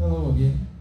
Hello again.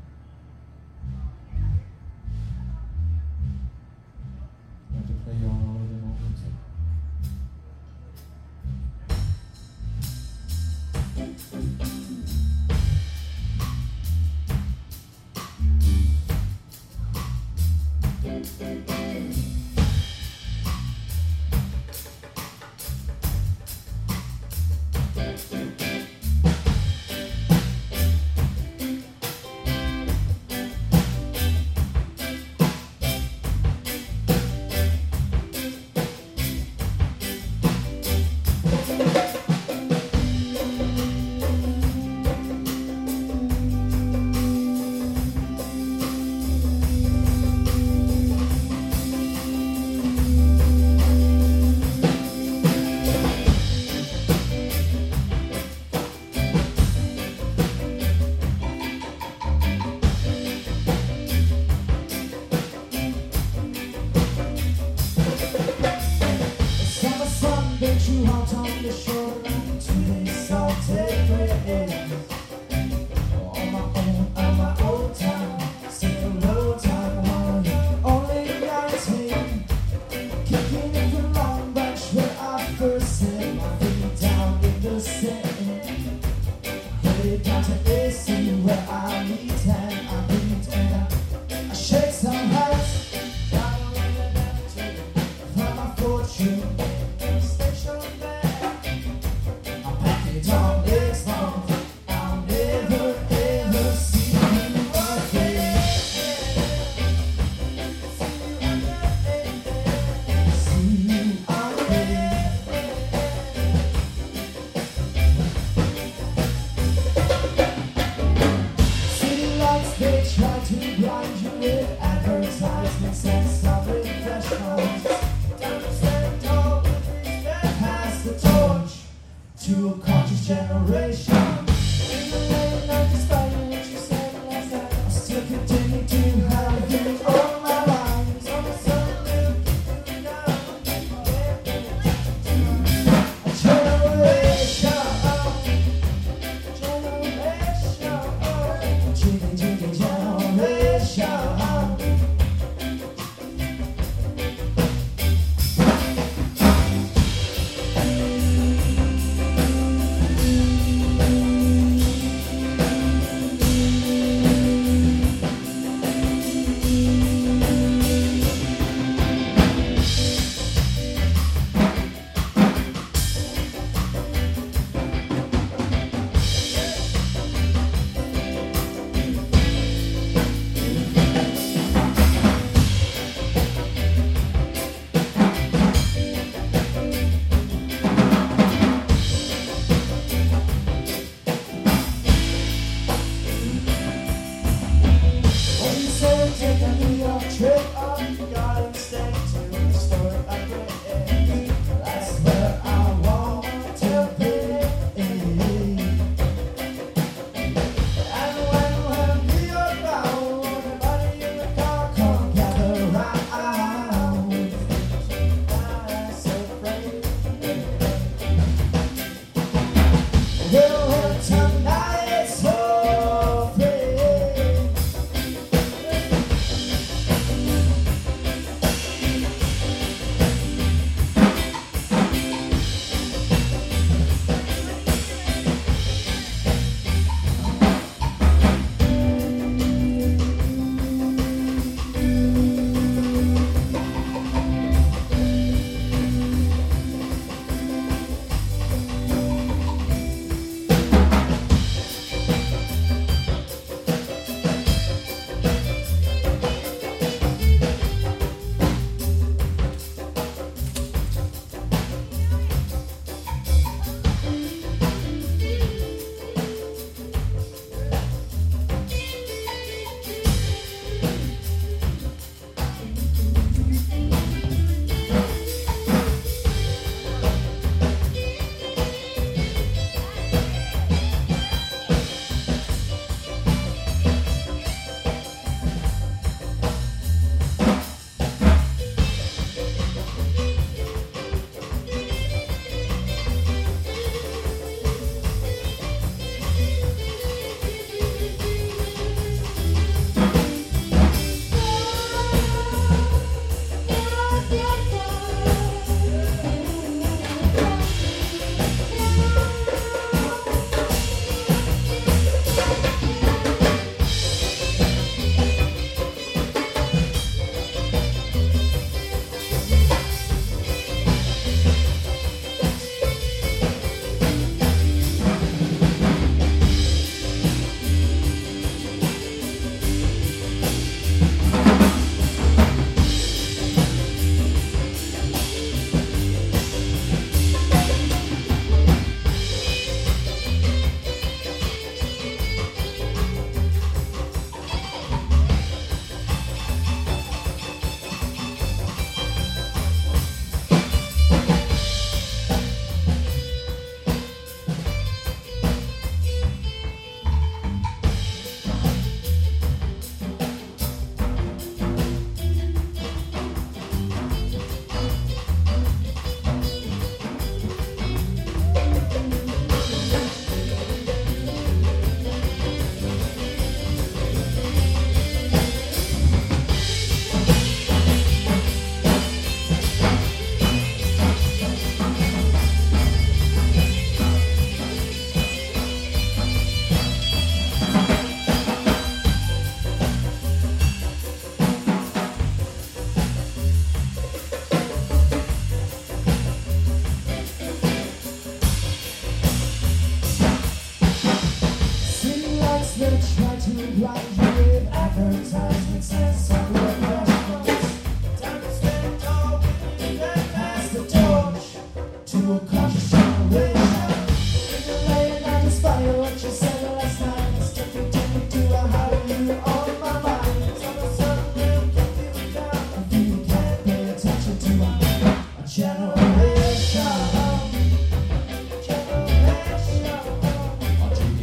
Generation.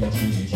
A GDG